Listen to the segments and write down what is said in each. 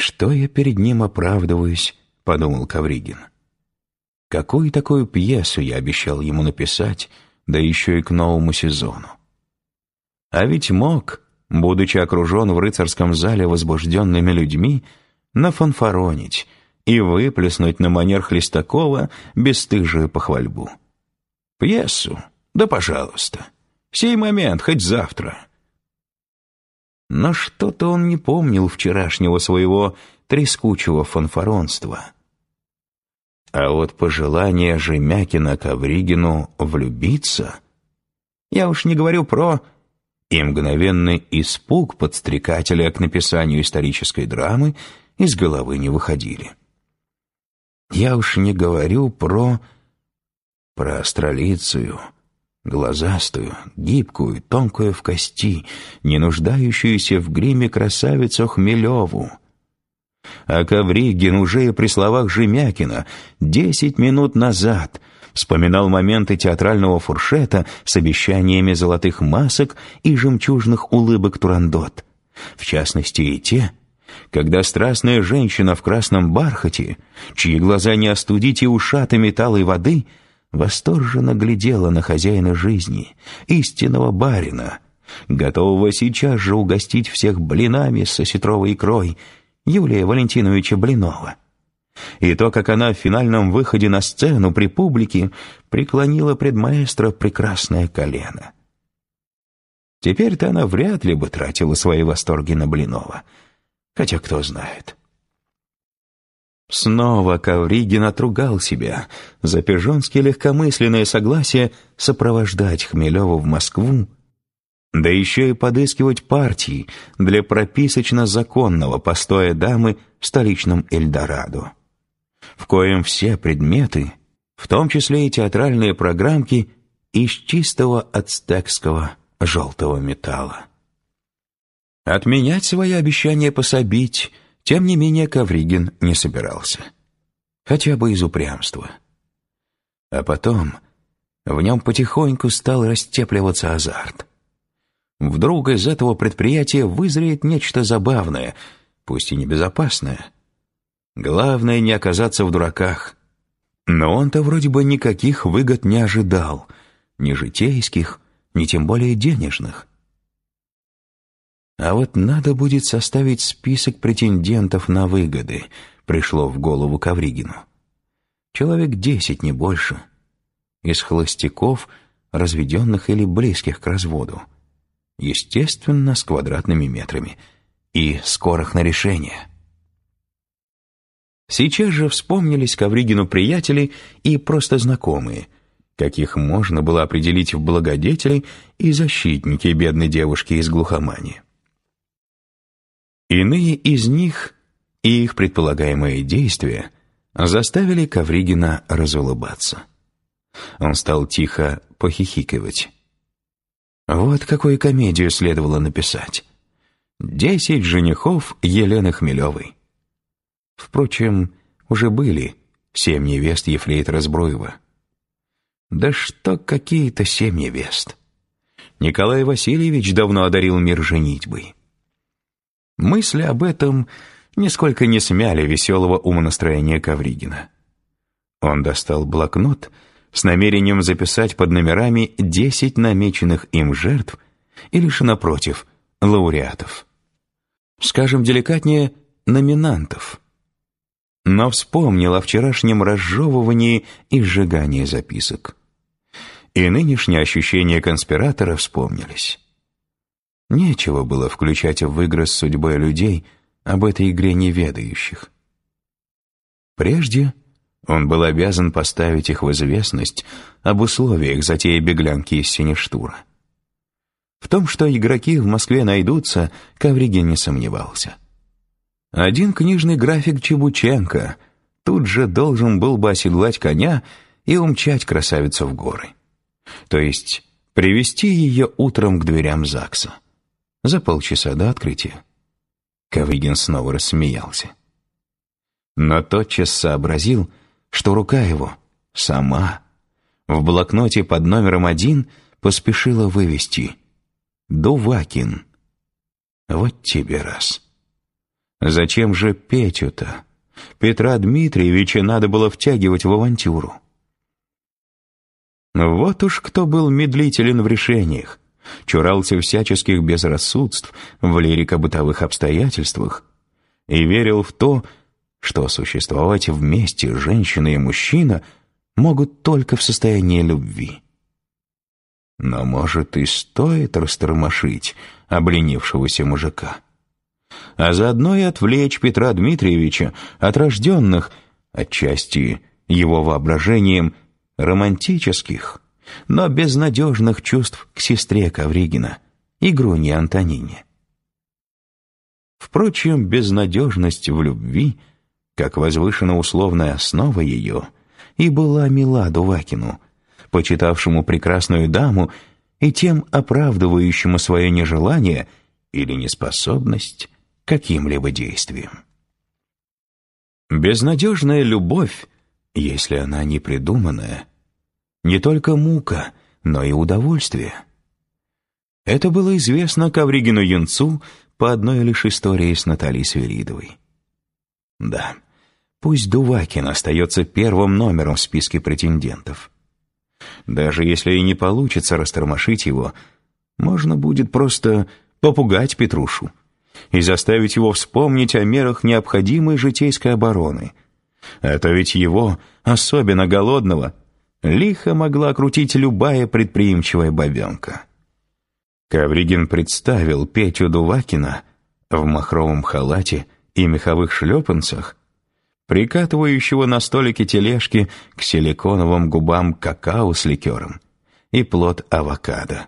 «Что я перед ним оправдываюсь?» — подумал Кавригин. «Какую такую пьесу я обещал ему написать, да еще и к новому сезону? А ведь мог, будучи окружен в рыцарском зале возбужденными людьми, нафанфаронить и выплеснуть на манер Хлестакова бесстыжую похвальбу. Пьесу? Да пожалуйста. Сей момент, хоть завтра. Но что-то он не помнил вчерашнего своего трескучего фанфаронства. А вот пожелание Жемякина Ковригину влюбиться, я уж не говорю про и мгновенный испуг подстрекателя к написанию исторической драмы из головы не выходили. Я уж не говорю про... про астролицию, глазастую, гибкую, тонкую в кости, не нуждающуюся в гриме красавицу Хмелеву. А Ковригин уже при словах Жемякина десять минут назад вспоминал моменты театрального фуршета с обещаниями золотых масок и жемчужных улыбок Турандот. В частности и те, когда страстная женщина в красном бархате, чьи глаза не остудить и ушатами талой воды, восторженно глядела на хозяина жизни, истинного барина, готового сейчас же угостить всех блинами с осетровой икрой, Юлия Валентиновича Блинова и то, как она в финальном выходе на сцену при публике преклонила пред маэстро прекрасное колено. Теперь-то она вряд ли бы тратила свои восторги на Блинова, хотя кто знает. Снова Ковригин отругал себя за пижонски легкомысленное согласие сопровождать Хмелеву в Москву, да еще и подыскивать партии для прописочно-законного постоя дамы в столичном Эльдорадо в коем все предметы, в том числе и театральные программки, из чистого ацтекского желтого металла. Отменять свои обещания пособить, тем не менее, Ковригин не собирался. Хотя бы из упрямства. А потом в нем потихоньку стал растепливаться азарт. Вдруг из этого предприятия вызреет нечто забавное, пусть и небезопасное — Главное не оказаться в дураках. Но он-то вроде бы никаких выгод не ожидал, ни житейских, ни тем более денежных. А вот надо будет составить список претендентов на выгоды, пришло в голову Ковригину. Человек десять, не больше. Из холостяков, разведенных или близких к разводу. Естественно, с квадратными метрами. И скорых на решение. Сейчас же вспомнились Ковригину приятели и просто знакомые, каких можно было определить в благодетели и защитники бедной девушки из глухомани. Иные из них и их предполагаемые действия заставили Ковригина разулыбаться. Он стал тихо похихикивать. Вот какую комедию следовало написать. «Десять женихов Елены Хмелевой». Впрочем, уже были семь невест Ефрейтора Збруева. Да что какие-то семь невест. Николай Васильевич давно одарил мир женитьбой. Мысли об этом нисколько не смяли веселого умонастроения Ковригина. Он достал блокнот с намерением записать под номерами десять намеченных им жертв или же, напротив, лауреатов. Скажем деликатнее, номинантов но вспомнил о вчерашнем разжевывании и сжигании записок. И нынешние ощущения конспиратора вспомнились. Нечего было включать в игры с судьбой людей об этой игре неведающих. Прежде он был обязан поставить их в известность об условиях затеи беглянки из Синештура. В том, что игроки в Москве найдутся, Ковригин не сомневался. Один книжный график Чебученко тут же должен был бы оседлать коня и умчать красавицу в горы. То есть привести ее утром к дверям ЗАГСа. За полчаса до открытия. Ковыгин снова рассмеялся. Но тотчас сообразил, что рука его сама в блокноте под номером один поспешила вывести «Дувакин». Вот тебе раз. Зачем же Петю-то? Петра Дмитриевича надо было втягивать в авантюру. Вот уж кто был медлителен в решениях, чурался всяческих безрассудств в лирико-бытовых обстоятельствах и верил в то, что существовать вместе женщина и мужчина могут только в состоянии любви. Но, может, и стоит растормошить обленившегося мужика, а заодно и отвлечь Петра Дмитриевича от рожденных, отчасти его воображением, романтических, но безнадежных чувств к сестре Ковригина, Игруне Антонине. Впрочем, безнадежность в любви, как возвышена условная основа ее, и была мила Дувакину, почитавшему прекрасную даму и тем оправдывающему свое нежелание или неспособность каким-либо действием. Безнадежная любовь, если она не придуманная, не только мука, но и удовольствие. Это было известно Ковригину Юнцу по одной лишь истории с Натальей Свиридовой. Да, пусть Дувакин остается первым номером в списке претендентов. Даже если и не получится растормошить его, можно будет просто попугать Петрушу и заставить его вспомнить о мерах необходимой житейской обороны. Это ведь его, особенно голодного, лихо могла крутить любая предприимчивая бабенка. Ковригин представил Петю Дувакина в махровом халате и меховых шлепанцах, прикатывающего на столике тележки к силиконовым губам какао с ликером и плод авокадо,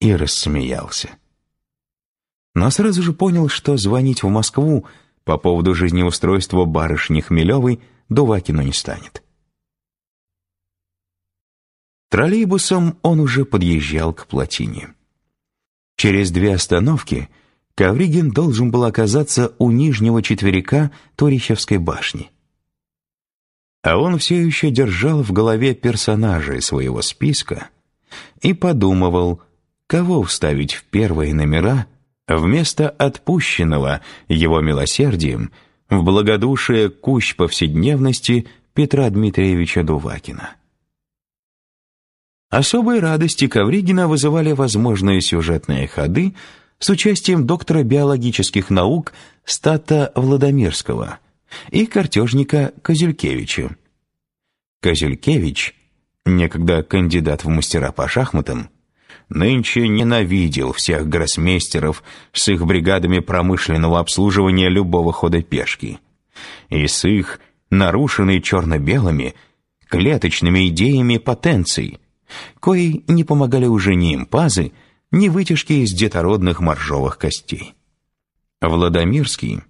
и рассмеялся. Но сразу же понял, что звонить в Москву по поводу жизнеустройства барышни Хмелевой Дувакину не станет. Троллейбусом он уже подъезжал к плотине. Через две остановки Ковригин должен был оказаться у нижнего четверика Торищевской башни. А он все еще держал в голове персонажей своего списка и подумывал, кого вставить в первые номера вместо отпущенного его милосердием в благодушие кущ повседневности Петра Дмитриевича Дувакина. Особой радости Ковригина вызывали возможные сюжетные ходы с участием доктора биологических наук Стата Владомирского и картежника Козелькевича. Козелькевич, некогда кандидат в мастера по шахматам, нынче ненавидел всех гроссмейстеров с их бригадами промышленного обслуживания любого хода пешки и с их нарушенной черно-белыми клеточными идеями потенций, кои не помогали уже ни импазы, ни вытяжки из детородных моржовых костей. Владомирский,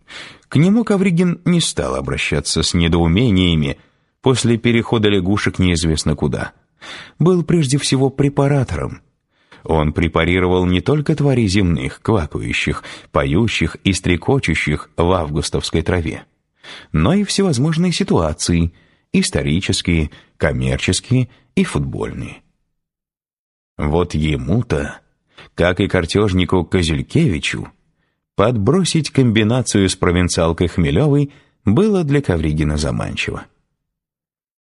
к нему Ковригин не стал обращаться с недоумениями после перехода лягушек неизвестно куда. Был прежде всего препаратором. Он препарировал не только твари земных, квакающих, поющих и стрекочущих в августовской траве, но и всевозможные ситуации, исторические, коммерческие и футбольные. Вот ему-то, как и картежнику Козелькевичу, подбросить комбинацию с провинциалкой Хмелевой было для Ковригина заманчиво.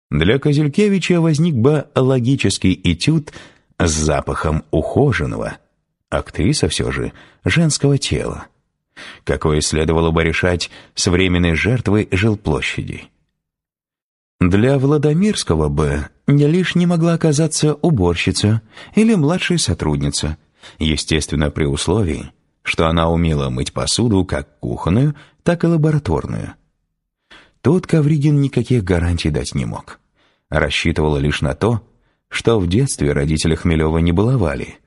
Для Козелькевича возник бы логический этюд с запахом ухоженного, актриса все же, женского тела, какое следовало бы решать с временной жертвой жилплощадей. Для Владомирского бы не лишь могла оказаться уборщица или младшая сотрудница, естественно, при условии, что она умела мыть посуду как кухонную, так и лабораторную. Тут Ковригин никаких гарантий дать не мог. Рассчитывала лишь на то, что в детстве родители Хмелева не баловали.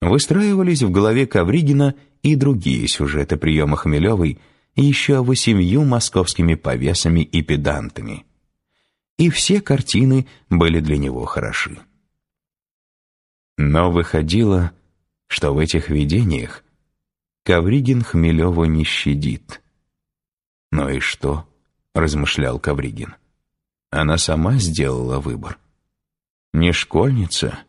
Выстраивались в голове Ковригина и другие сюжеты приема Хмелевой – еще восемью московскими повесами и педантами. И все картины были для него хороши. Но выходило, что в этих видениях Ковригин Хмелева не щадит. «Ну и что?» — размышлял Ковригин. «Она сама сделала выбор. Не школьница,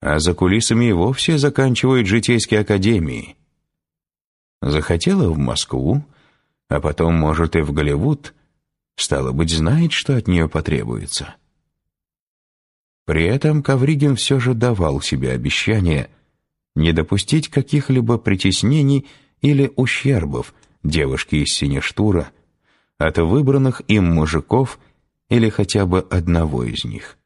а за кулисами и вовсе заканчивает житейские академии. Захотела в Москву, а потом, может, и в Голливуд, стало быть, знает, что от нее потребуется. При этом Ковригин все же давал себе обещание не допустить каких-либо притеснений или ущербов девушке из Синештура от выбранных им мужиков или хотя бы одного из них.